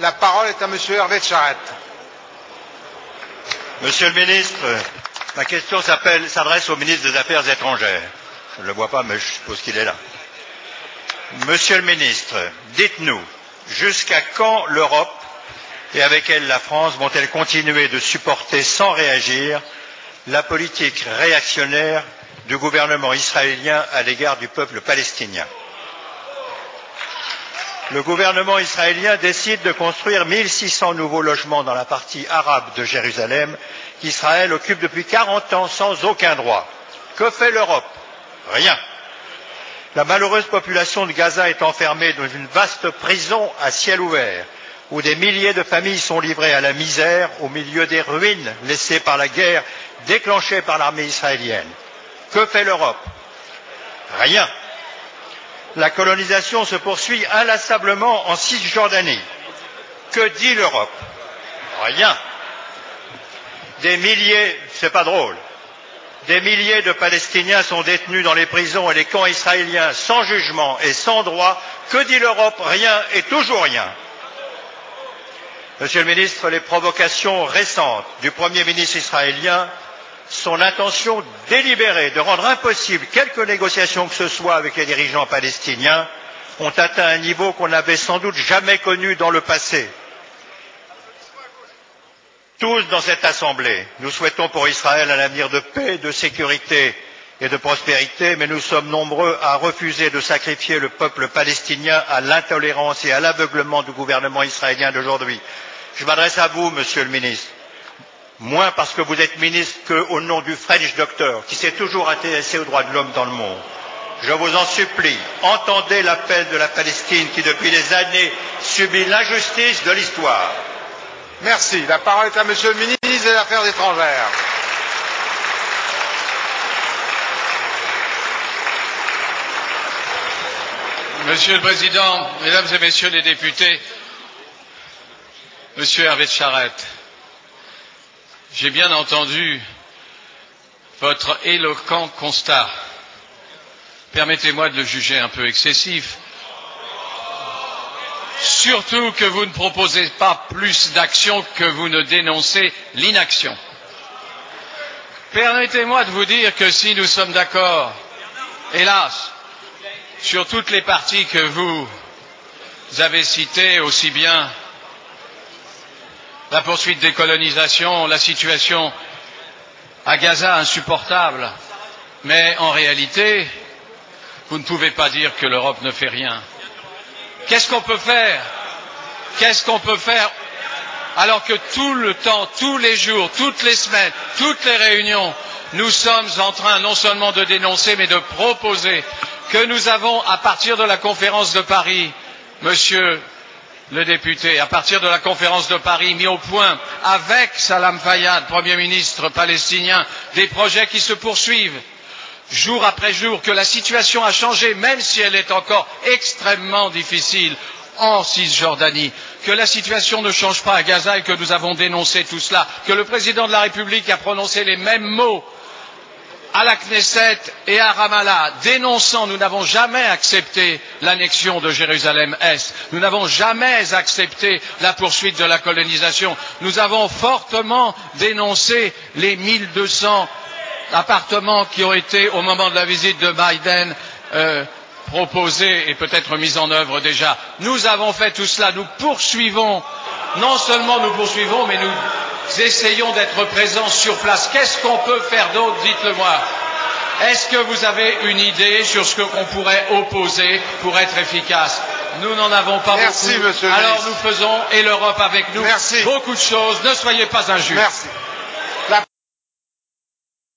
La parole est à Monsieur Hervé Charette. Monsieur le ministre, ma question s'adresse au ministre des Affaires étrangères. Je ne le vois pas, mais je suppose qu'il est là. Monsieur le ministre, dites-nous, jusqu'à quand l'Europe et avec elle la France vont-elles continuer de supporter sans réagir la politique réactionnaire du gouvernement israélien à l'égard du peuple palestinien? Le gouvernement israélien décide de construire 1600 nouveaux logements dans la partie arabe de Jérusalem qu'Israël occupe depuis 40 ans sans aucun droit. Que fait l'Europe? Rien. La malheureuse population de Gaza est enfermée dans une vaste prison à ciel ouvert, où des milliers de familles sont livrées à la misère au milieu des ruines laissées par la guerre déclenchée par l'armée israélienne. Que fait l'Europe? Rien. La colonisation se poursuit inlassablement en Cisjordanie. Que dit l'Europe? Rien. Des milliers, c'est pas drôle, des milliers de Palestiniens sont détenus dans les prisons et les camps israéliens sans jugement et sans droit. Que dit l'Europe? Rien et toujours rien. Monsieur le ministre, les provocations récentes du Premier ministre israélien, son intention délibérée de rendre impossible quelque négociation que ce soit avec les dirigeants palestiniens ont atteint un niveau qu'on n'avait sans doute jamais connu dans le passé. Tous dans cette Assemblée, nous souhaitons pour Israël un avenir de paix, de sécurité et de prospérité, mais nous sommes nombreux à refuser de sacrifier le peuple palestinien à l'intolérance et à l'aveuglement du gouvernement israélien d'aujourd'hui. Je m'adresse à vous, Monsieur le ministre, moins parce que vous êtes ministre qu'au nom du French Doctor, qui s'est toujours intéressé aux droits de l'homme dans le monde. Je vous en supplie, entendez l'appel de la Palestine qui, depuis des années, subit l'injustice de l'histoire. Merci. La parole est à Monsieur le ministre des Affaires étrangères. Monsieur le Président, Mesdames et Messieurs les députés, Monsieur Hervé de Charette, j'ai bien entendu votre éloquent constat. Permettez-moi de le juger un peu excessif. Surtout que vous ne proposez pas plus d'action que vous ne dénoncez l'inaction. Permettez-moi de vous dire que si nous sommes d'accord, hélas, sur toutes les parties que vous avez citées, aussi bien la poursuite des colonisations, la situation à Gaza insupportable, mais en réalité, vous ne pouvez pas dire que l'Europe ne fait rien. Qu'est-ce qu'on peut faire? Qu'est-ce qu'on peut faire? Alors que tout le temps, tous les jours, toutes les semaines, toutes les réunions, nous sommes en train non seulement de dénoncer, mais de proposer que nous avons, à partir de la conférence de Paris, Monsieur le député, à partir de la conférence de Paris, mis au point avec Salam Fayyad, Premier ministre palestinien, des projets qui se poursuivent. Jour après jour, que la situation a changé, même si elle est encore extrêmement difficile en Cisjordanie, que la situation ne change pas à Gaza et que nous avons dénoncé tout cela, que le président de la République a prononcé les mêmes mots à la Knesset et à Ramallah, dénonçant nous n'avons jamais accepté l'annexion de Jérusalem-Est, nous n'avons jamais accepté la poursuite de la colonisation, nous avons fortement dénoncé les 1200 appartements qui ont été, au moment de la visite de Biden, euh, proposés et peut-être mis en œuvre déjà. Nous avons fait tout cela, nous poursuivons, non seulement nous poursuivons, mais nous essayons d'être présents sur place. Qu'est-ce qu'on peut faire d'autre Dites-le-moi. Est-ce que vous avez une idée sur ce qu'on pourrait opposer pour être efficace? Nous n'en avons pas Merci, beaucoup. Monsieur Alors nous faisons, et l'Europe avec nous, Merci. beaucoup de choses. Ne soyez pas injustes. Merci.